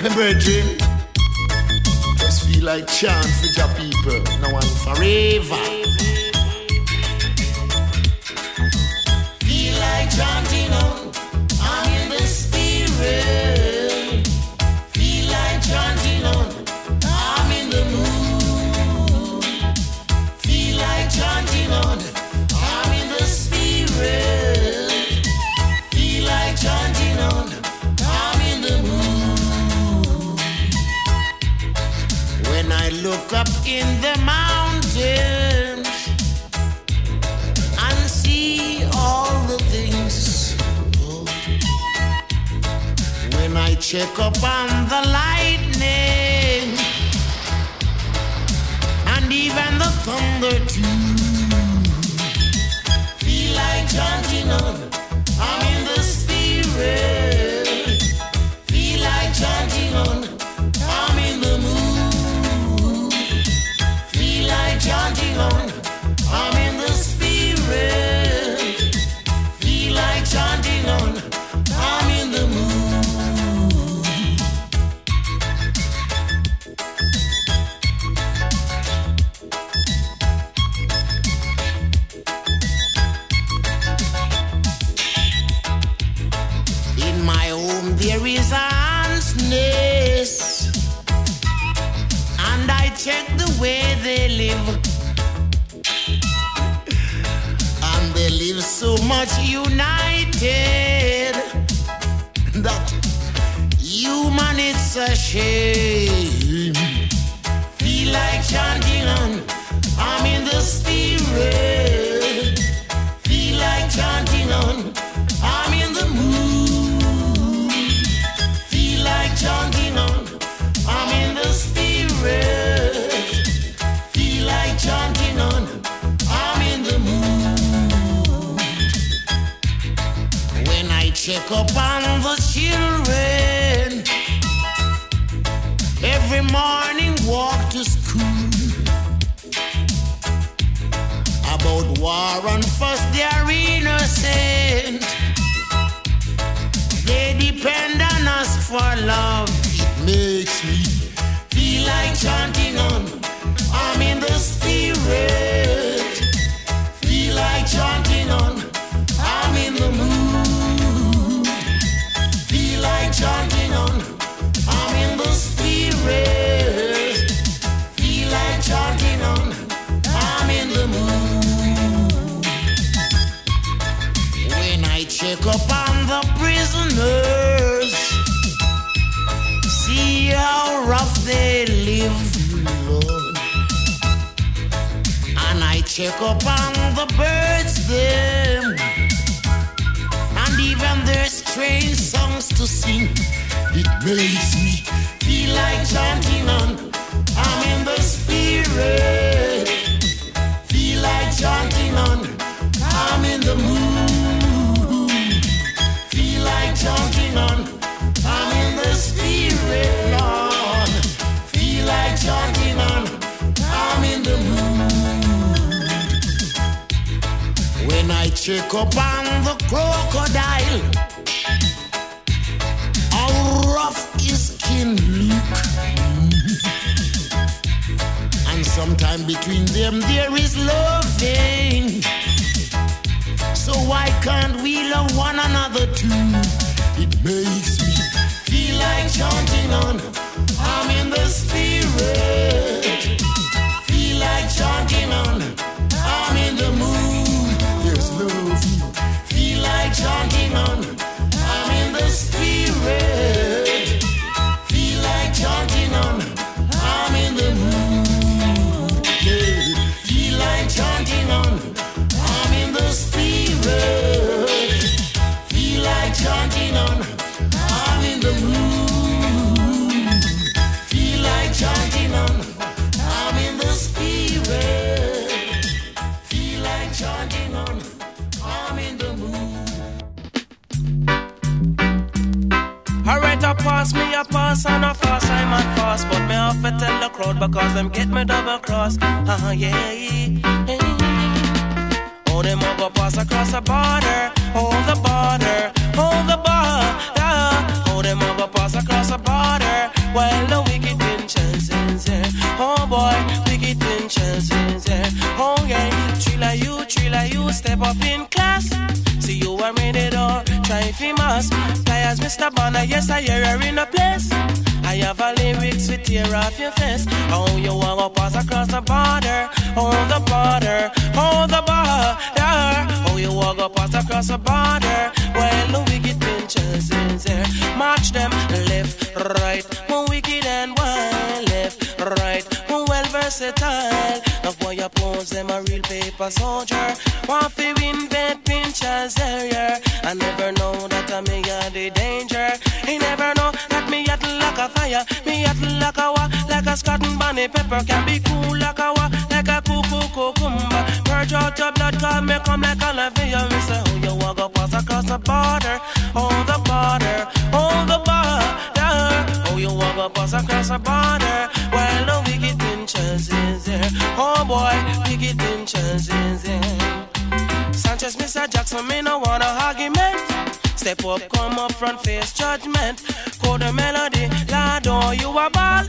My brethren, just feel like chant for your people now and forever. Feel like chanting on, I'm in the spirit. Check up on the lightning there is ants nest, and I check the way they live, and they live so much united that human it's a shame. Feel like chanting on, I'm in the spirit. Morning walk to school. About war and fuss, they are innocent. They depend on us for love. It makes me Feel like chanting check up on the prisoners. See how rough they live, Lord. And I check up on the birds, them. And even their strange songs to sing. It makes me Feel like chanting on, I'm in the spirit. Check up on the crocodile. How rough is King Luke? And sometime between them there is loving. So why can't we love one another too? It makes me Feel like chanting on, Me at like a wa, like a Scott and Bonnie pepper can be cool like a wa, like a cuckoo cucumber. Purge out your blood, call me come like a Olivia. Me say, oh you walk pass across the border, oh the border, oh the border. Oh you walk pass across the border. Well the wicked pinches is there. Oh boy, wicked pinches is there. Sanchez, Mr. Jackson, me no want a argument. Step up, come up front, face judgment. Code the melody, oh, you a ball.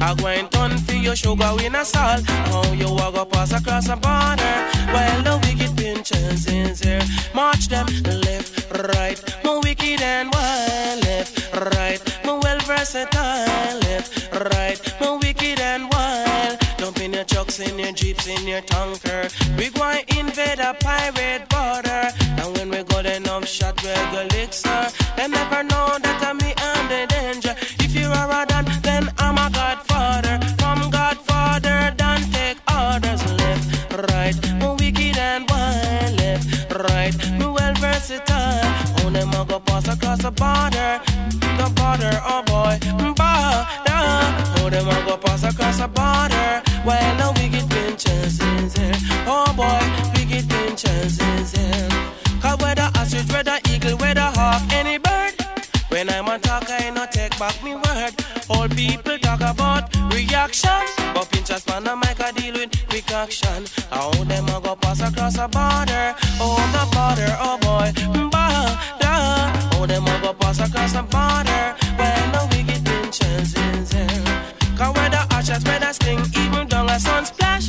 I go and turn for your sugar in a salt. Oh, you walk up pass across the border. While the wicked pinches is here. March them left, right. More wicked and wild. Left, right. More well versatile. Left, right. More wicked and wild. Jump in your trucks, in your jeeps, in your tanker. We go and invade a pirate border. And when we got enough shot, we go elixir. They never know that I'm border. Well, the wicked pinches is here. Oh boy, wicked pinches is here. Cause whether ostrich, whether eagle, whether hawk, any bird. When I'm a talk, I no take back me word. All people talk about reaction. But on the mic, I deal with quick action. How them a go pass across the border? Oh, the border, oh boy, border. Oh, them a go pass across the border. Well, the wicked pinches is here. Cause whether ashes, whether sting, even down a Sunsplash.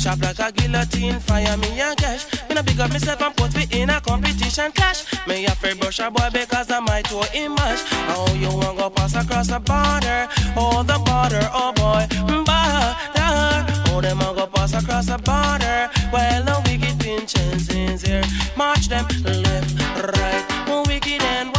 Sharp like a guillotine, fire me and cash. Me no big up myself and put me in a competition clash. Me a free brush a boy because I might to him mash. Oh, you want go pass across the border? Oh, the border, oh boy, border. Oh, them a go pass across the border. Well, the wicked pinches in here. March them left, right, wicked and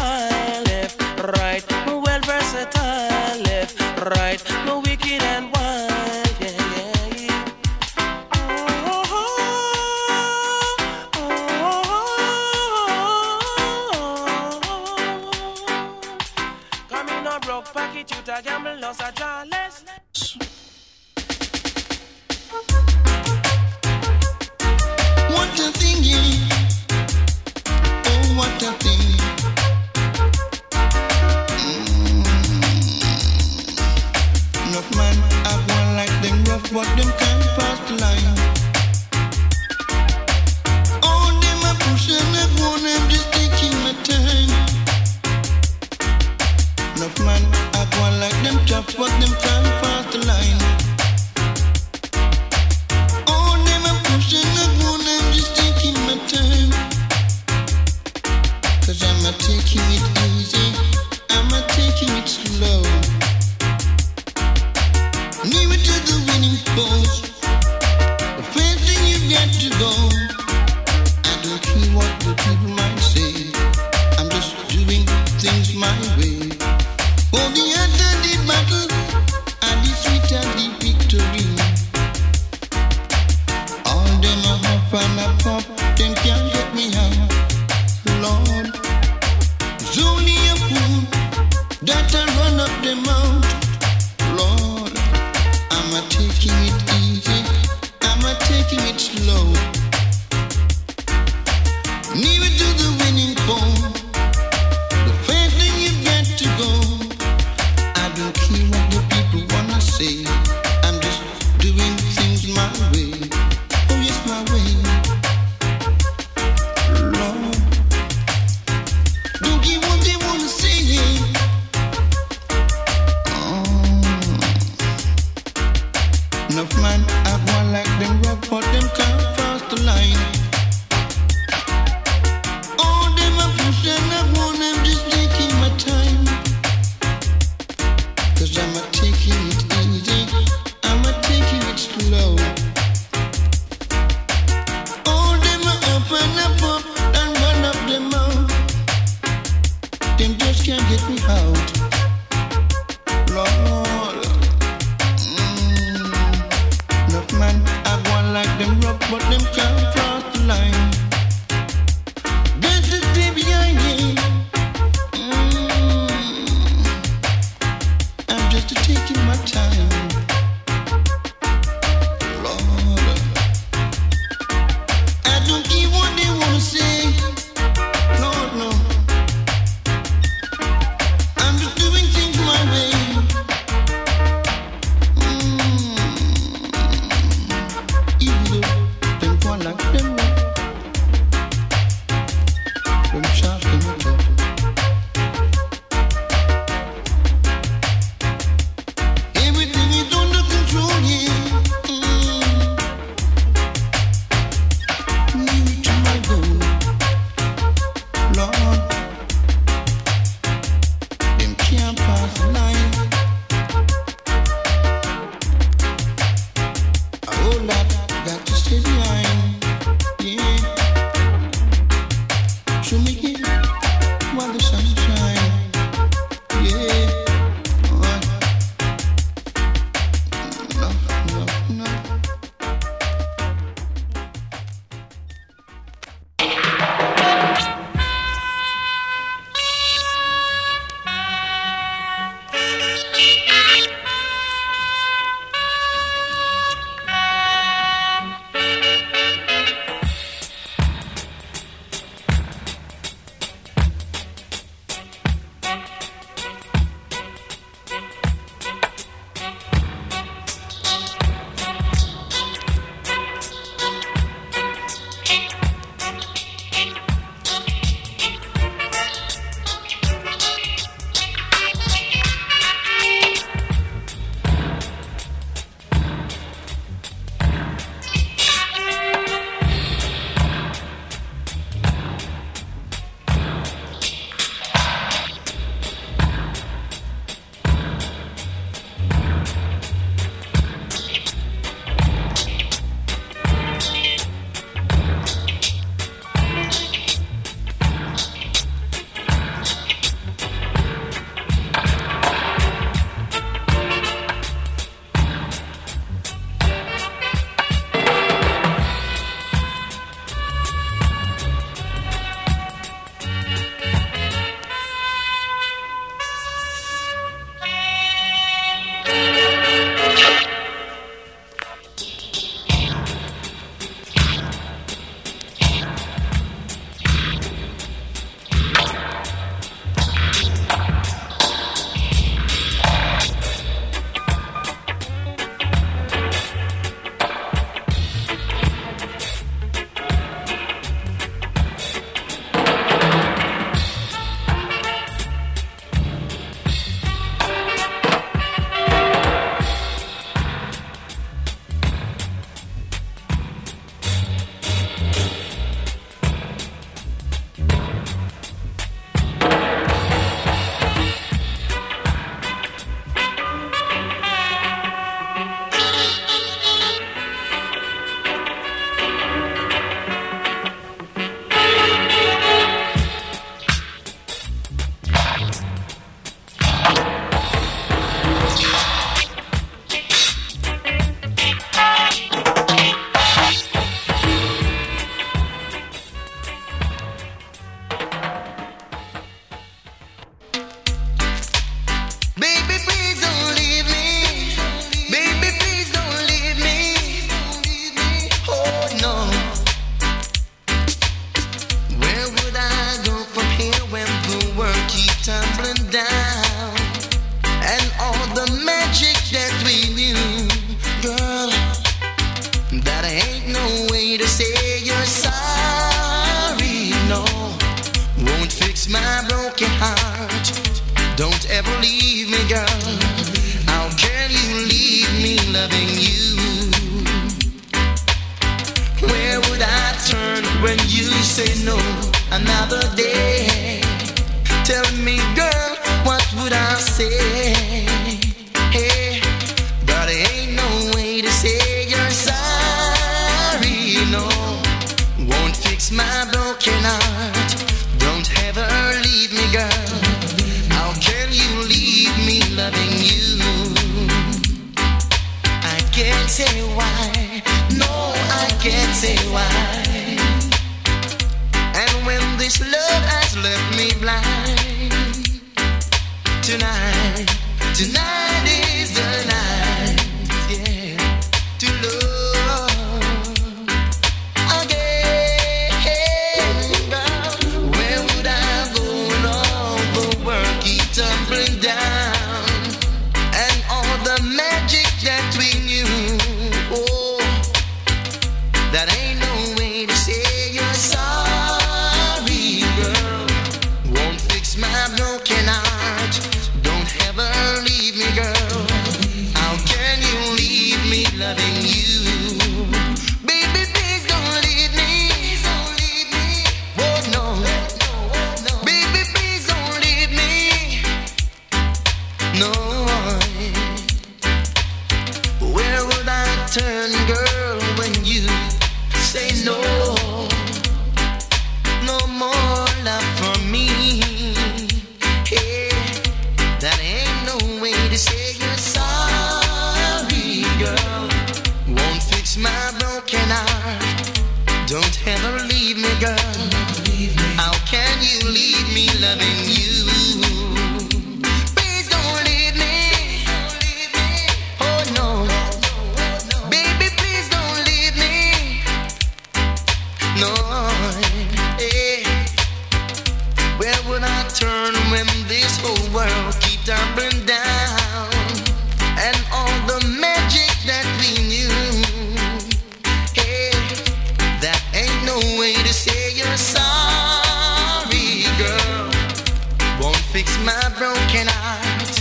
fix my broken heart.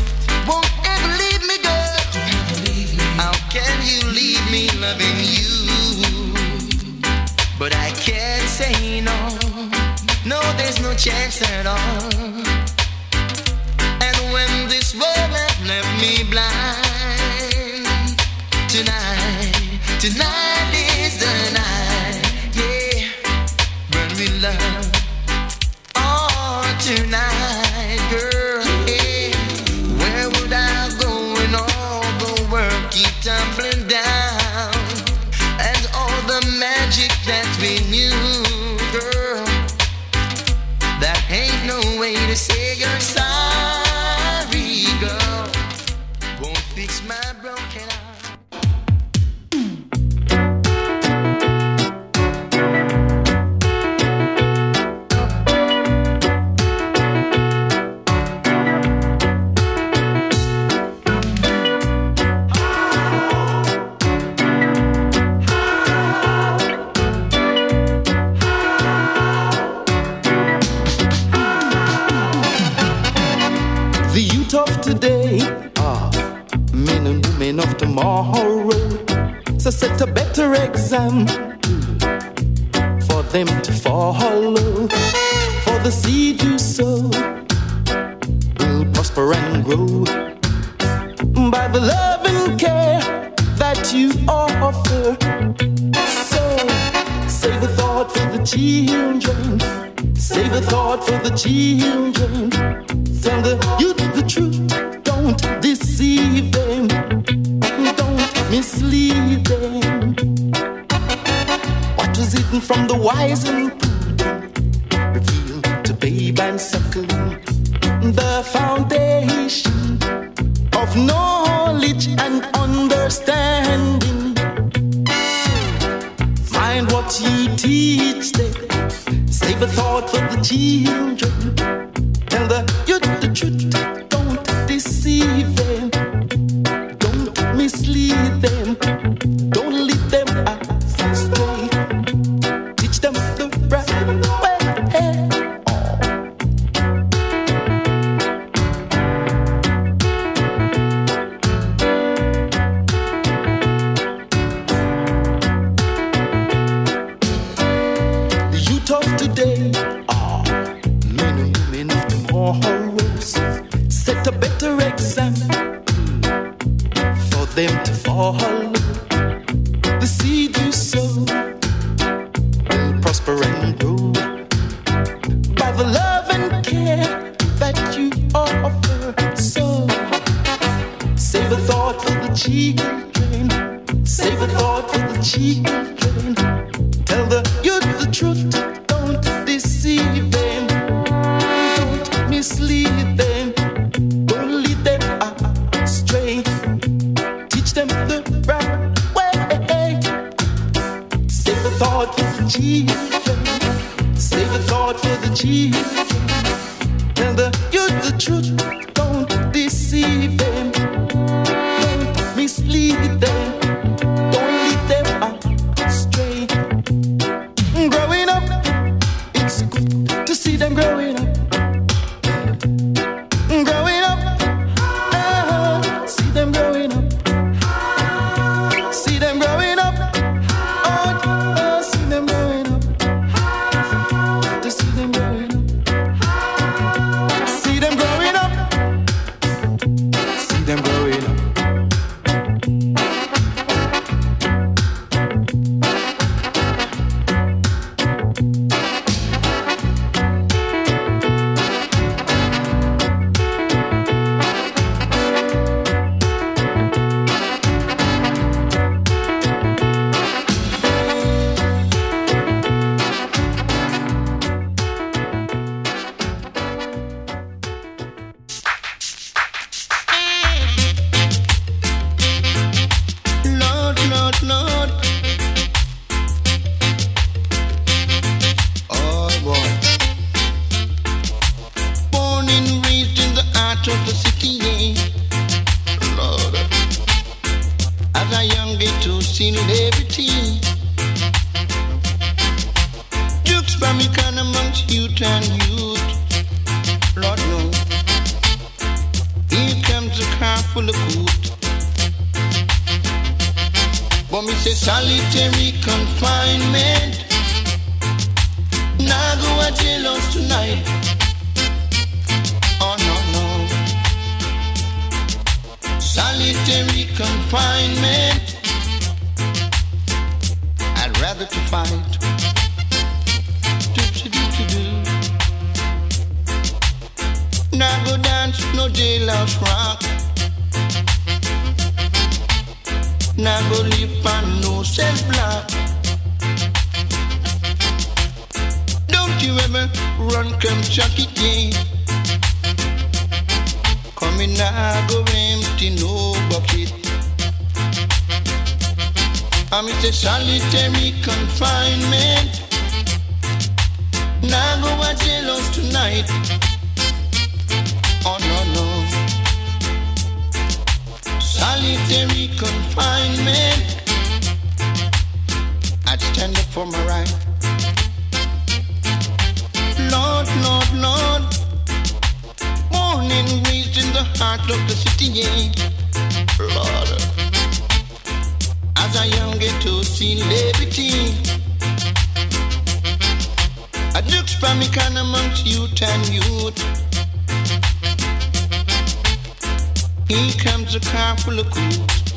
Won't ever leave me, girl. How can you leave me loving you? But I can't say no. No, there's no chance at all. And when this world has left me blind, tonight, tonight is the night. Yeah, when we love. Oh, tonight. Them to hollow for the seed you sow will prosper and grow by the love and care that you offer. So save a thought for the children, save a thought for the children from the youth. from the wise and prudent, revealed to babe and suckling, the foundation of knowledge and understanding. Mind what ye teach, them. save a thought for the children do so. me nah go empty no bucket. I'm in a solitary confinement. Nah go a jailhouse tonight. Oh no no. Solitary confinement. I stand up for my right. the heart of the city, Lord. As a young ghetto celebrity, see liberty. A duke's pamican amongst youth and youth. Here comes a car full of coots.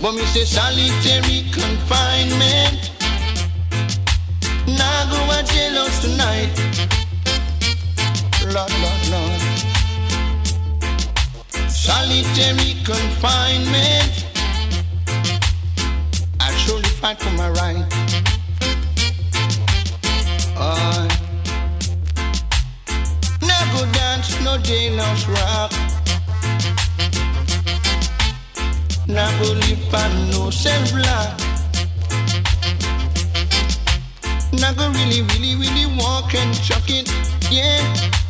But me say solitary confinement. Now go a jailhouse tonight. Lord, solitary confinement. I surely fight for my right. I never go dance no jailhouse rock. Now go live and no self love. Now go really, really, really walk and chuck it, yeah.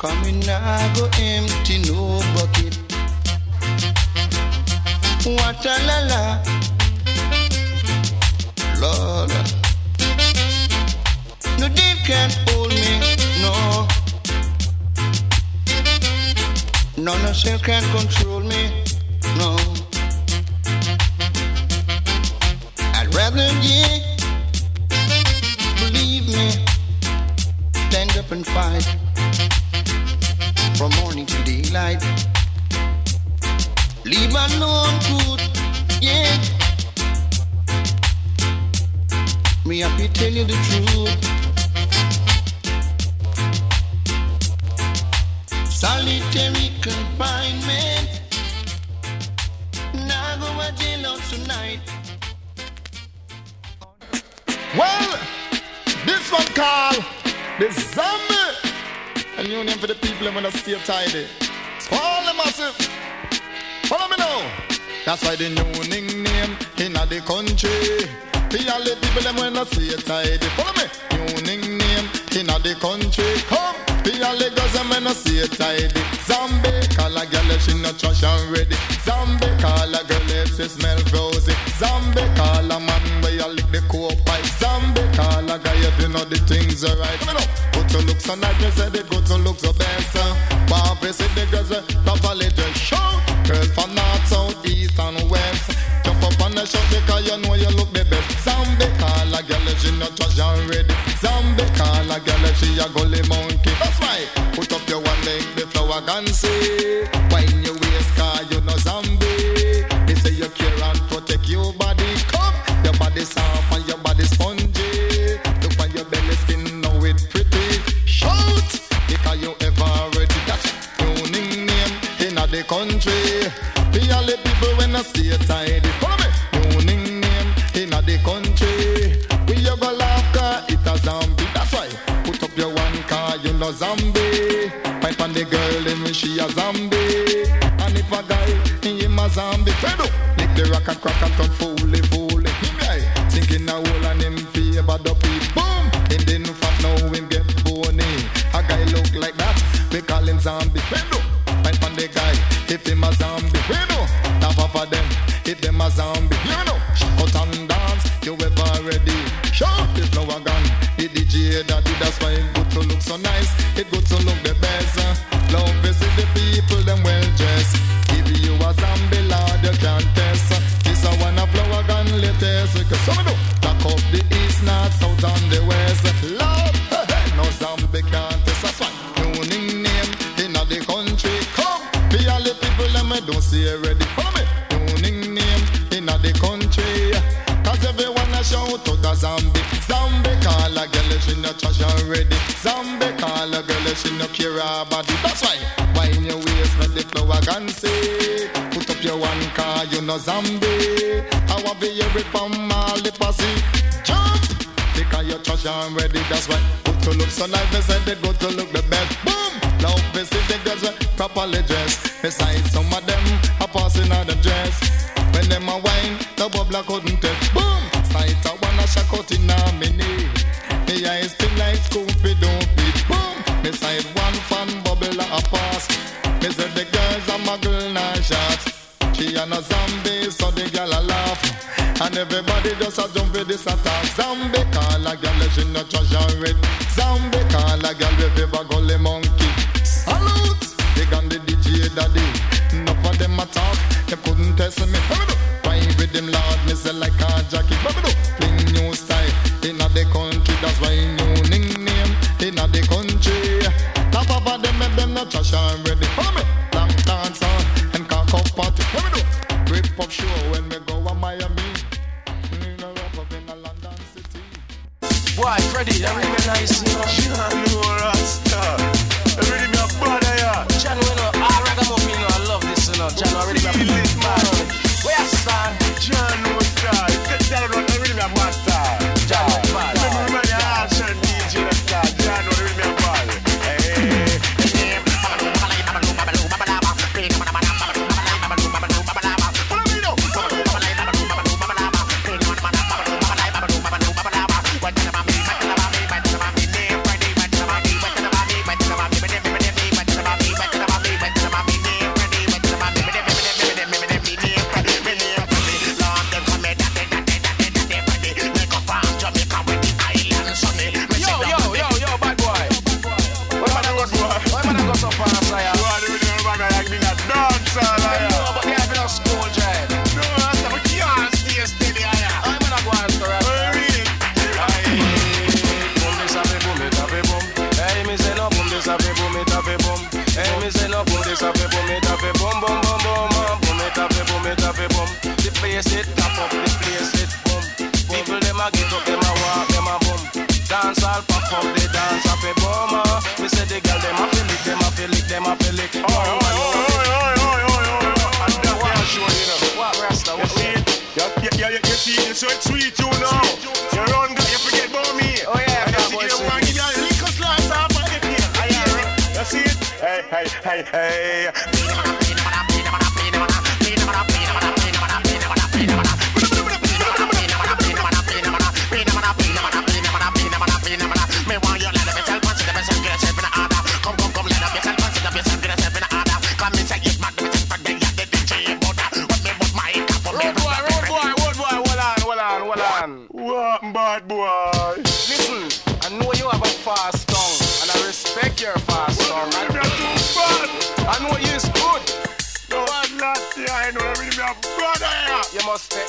Coming, I go empty no bucket. What a la la, Lord. No deep can't hold me, no. No, no cell can control me, no. I'd rather, yeah, believe me, stand up and fight from morning to daylight. leave Lebanon good, yeah. Me happy tell you the truth. Solitary confinement. Now go a jail tonight. Well, this one called the Zombie. And union for the people and when I stay tidy. All the massive. Follow me now. That's why the new name in the country. Be all the people them when I stay tidy. Follow me. New name in the country. Come. Be all the girls them when I stay tidy. Zombie call a girl she no trash and ready. Zombie call a girl if she smell rosy. Zombie call a man where you lick the co-pipe. Zombie call a guy if you know the things alright. Tonight I just said the good to look the best. Uh. But visit the girls the valley dress. Show girls from north, south, east, and west. Jump up on the shot because you know you look the best. Zombie call a girl she not trash already. Zombie call a girl she a gully monkey. That's right. Put up your one leg, the flower can see. music. I'm ready, that's why ready, everything nice. lick. Oi, oi, Oh yeah, and hey, hey.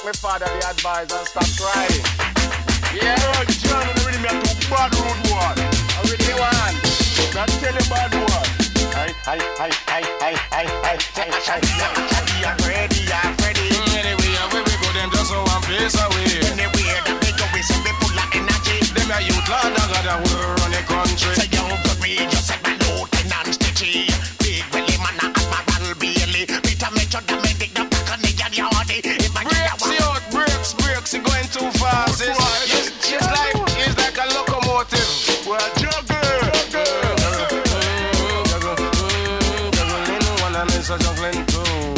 My father the advice and stop crying. Yeah. Oh, John, I'm really not too bad, rude boy. I really want. Not tell you bad boy. Hey, hey, hey, hey, hey, hey, hey, hey, hey. I'm ready, I'm ready. Anyway, where we go, them just one place away. Anywhere a juggling crew.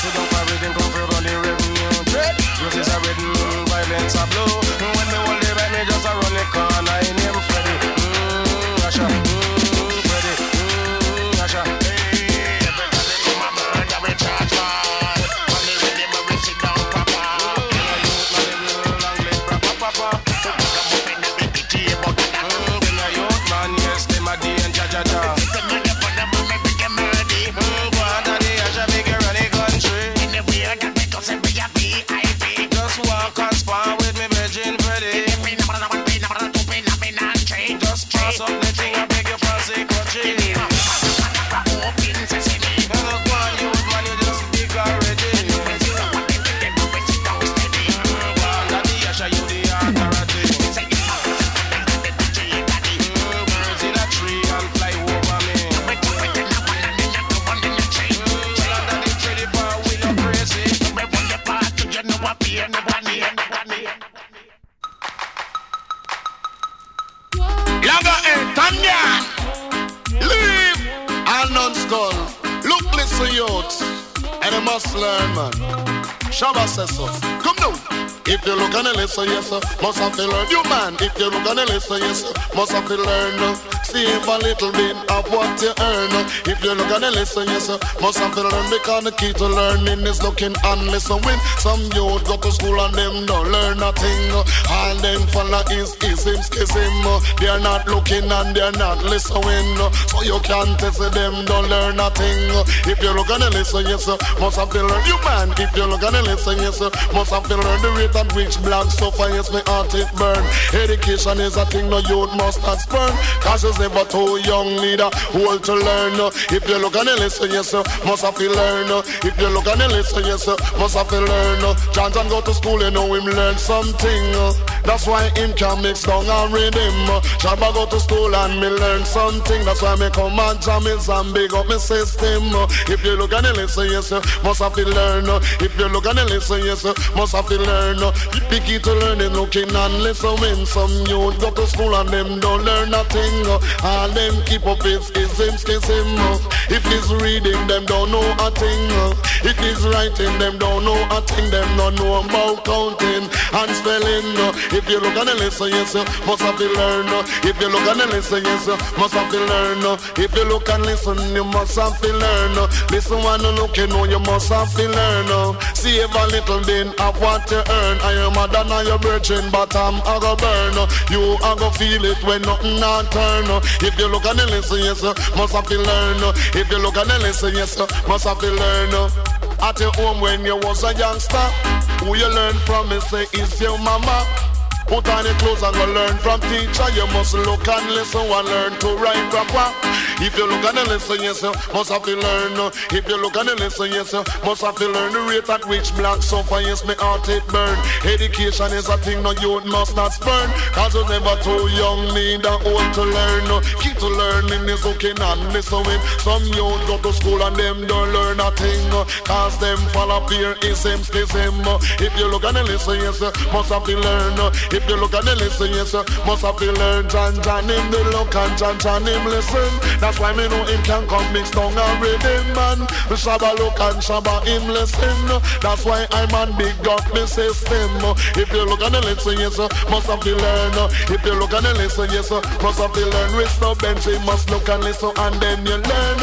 So don't worry, then come for revenue. Dread, is a written, violence a blow. Listen, yes, sir, must have to learn. You man, if you look and you listen, yes, sir, must have to learn. uh, Save a little bit of what you earn. uh. If you look and you listen, yes, sir, must have to learn. Because the key to learning is looking and listening. Some youth go to school and them don't learn nothing. uh. All them follow is ism, schism. They're not looking and they're not listening. So you can't test them, don't learn nothing. If you look and you listen, yes, sir, must have to learn. You man, if you look and you listen, yes, sir, must have to learn the rate at which black suffer, yes, my heart it burn. Education is a thing no youth must not spurn. Cause it's never too young, need a whole to learn. If you look and you listen, yes, must have to learn. If you look and you listen, yes, must have to learn. John John go to school, you know him learn something. That's why him can mix down and rhythm. Shabba go to school and me learn something. That's why me come and jam is and big up me system. If you look and you listen, yes, must have to learn. If you look and you listen, yes, must have to learn. uh. The key to learning, looking and listening. Some youth go to school and them don't learn nothing. All them keep up is schism, schism. If it's reading, them don't know a thing. If it's writing, them don't know a thing. Them don't know about counting and spelling. If you look and you listen, yes, sir, must have to learn. If you look and you listen, yes, sir, must have to learn. If you look and listen, you must have to learn. Listen when you look, you know you must have to learn. uh. Save a little bit of what you earn. I am mother and your virgin, but I'm go burn. You a go feel it when nothing not turn. If you look and listen, yes, must have to learn. If you look and listen, yes, must have to learn. At your home when you was a youngster, who you learn from me say is your mama. Put on your clothes and go learn from teacher. You must look and listen and learn to write proper. If you look and listen, yes, must have to learn. If you look and listen, yes, must have to learn the rate at which black suffer. Yes, me heart it burn. Education is a thing no youth must not spurn. Cause you're never too young, need a old to learn. Key to learn him is looking and listening. Some youth go to school and them don't learn a thing. Cause them follow fear ism, schism. If you look and listen, yes, must have to learn. If you look and listen, yes, must have to learn. John John him the look and John John him listen. That's why me know him can come mix tongue and rhythm man. Shabba look and Shabba him listen. That's why I'm on big got me system. If you look and listen, yes, must have to learn. If you look and listen, yes, must have to learn. Risk no bench, you must look and listen and then you learn.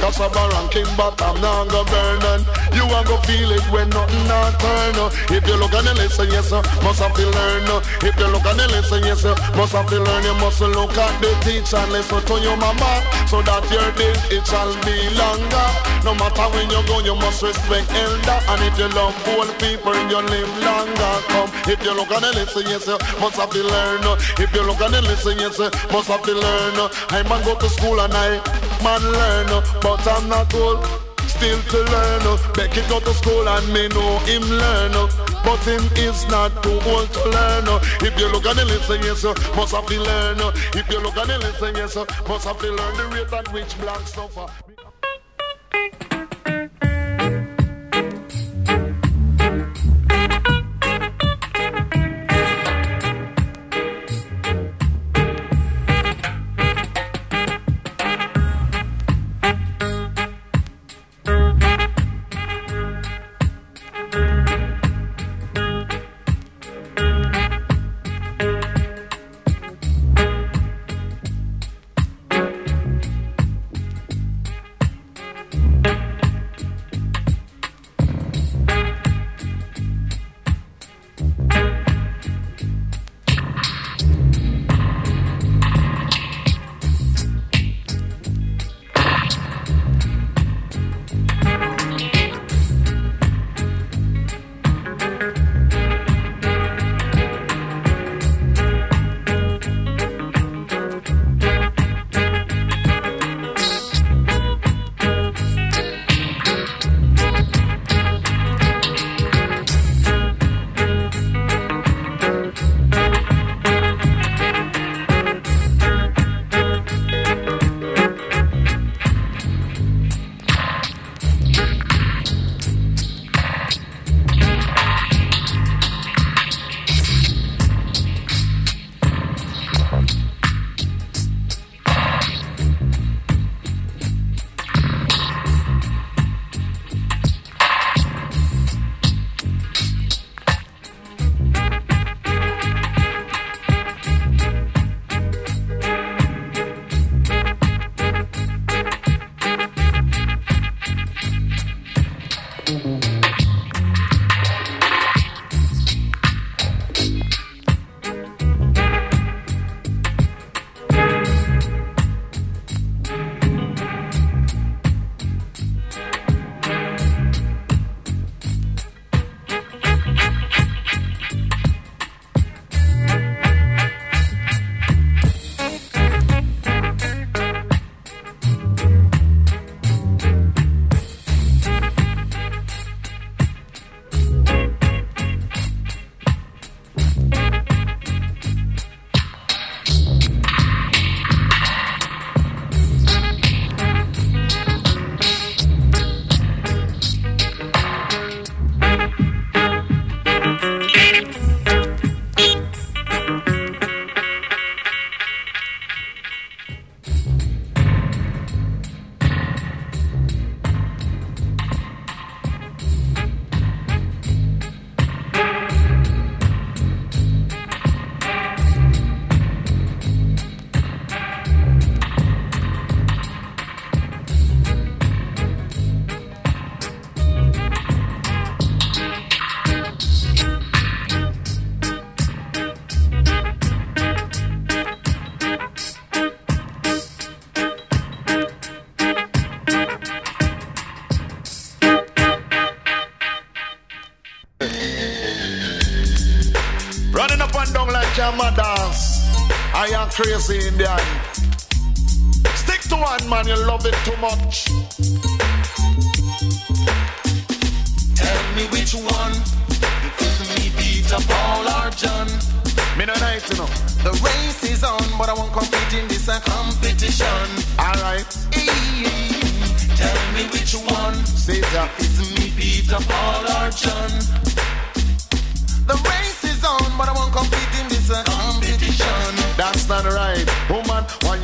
Cause a ranking, but I'm not gonna burn. And you want go feel it when nothing not turn. If you look and listen, yes, must have to learn. If you look and listen, yes, must have to learn. You must look at the teacher and listen to your mama, so that your day it shall be longer. No matter when you go, you must respect elder. And if you love old people, you live longer. Come, if you look and listen, yes, you must have to learn. If you look and listen, yes, you must have to learn. I man go to school and I man learn, but I'm not old still to learn. Becky go to school and me know him learn. But him is not too old to learn. If you look and listen, yes, must have to learn. If you look and listen, yes, must have to learn the rate at which blacks suffer.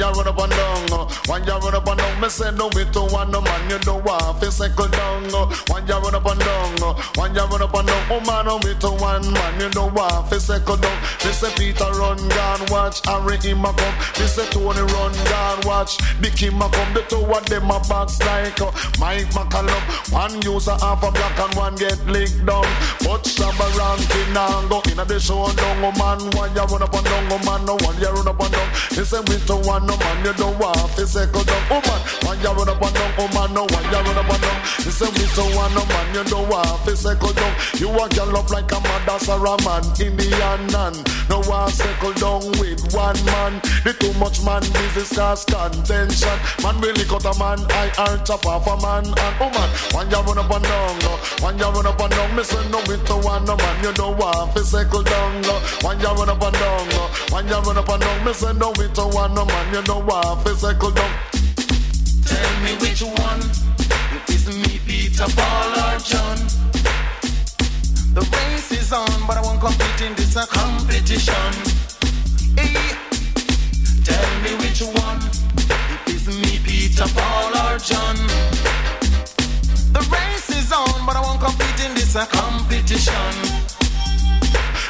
You run up and down, uh, when you run up and down, me say no me to one no man, you know what, fi cycle down. uh, When you run up and down, uh, when you run up and down, woman, no me to one man, you know what, fi cycle down. Me say Peter run gone, watch Harry him a come. Me say Tony run gone, watch Dicky a come. The two of them a box like Mike McCallum. One user half a black and one get licked down. But Shabba ranking and go in a the show down, oh man. When you run up and down, oh man, no one you run up and down. Me say we to one, no man, you know what, fi cycle down, oh man. You run up and down, oh man, no one you run up and down. Me say we to one, no man, you know what, fi cycle down. You a girl up like a man, that's a man, Indian man. No one cycle down with one man. The too much man business cause contention. Man really cut a man, I earn chop off a man and oh man. You run up and down, no. when you run up and down, me say no me to one, no man, you know what, fi cycle down. no. When you run up and down, no. when you run up and down, me say no me to one, no man, you know what, fi cycle down. Tell me which one. If it's me, Peter, Paul, or John. The race is on, but I won't compete in this competition. Hey, tell me which one. If it's me, Peter, Paul, or John. The race is on, but I won't compete in this competition.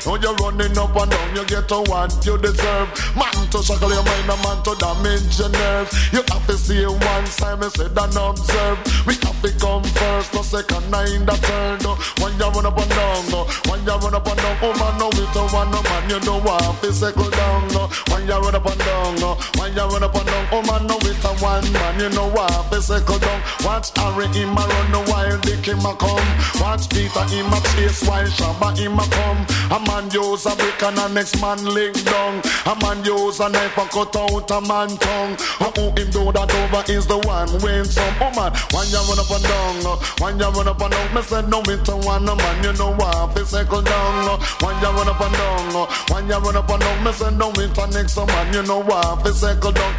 Now you're running up and down, you get to what you deserve. Man to shackle your mind, a man to damage your nerves. You have to see one side, me said and observe. We have to come first, no second, nine in third. no. When you run up and down, when you run up and down, oh man, no with the one, no man, you what, have to circle down. When you run up and down, when you run up and down, oh man, no with the one man, you know have to circle down. Watch Harry him a run while Dick him a come. Watch Peter him a chase while Shabba him a come. A man use a brick and a next man lick down. A man use a knife and cut out a man tongue. Oh, who him do that over is the one win some. Oh man, when you run up and down, uh, when you run up and down, me say no me to one no man, you know what, fi circle down. uh, When you run up and down, uh, when you run up and down, me say no me to next man, you know what, fi circle down.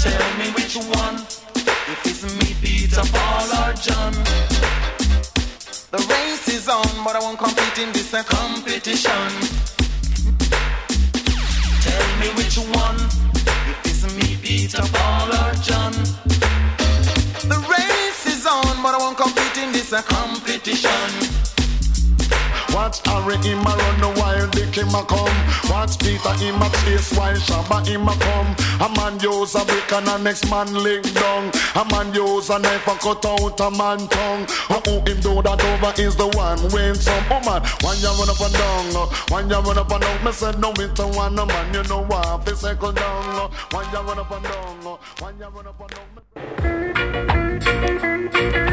Tell me which one. If it's me, Peter, Paul, or John. The race is on, but I won't compete in this uh, competition. Tell me which one. If it's me, Peter, Paul, or John. The race is on, but I won't compete in this uh, competition. Watch Harry him a run the wild Dick him a come. Watch Peter him a chase while Shabba him a come. A man use a brick and a next man lick down. A man use a knife and cut out a man tongue. Oh, who him do that over is the one win some. Oh man, when you run up and down, uh, when you run up and down, me say no to one no man, you know what, fi circle down. uh, When you run up and down, uh, when you run up and down.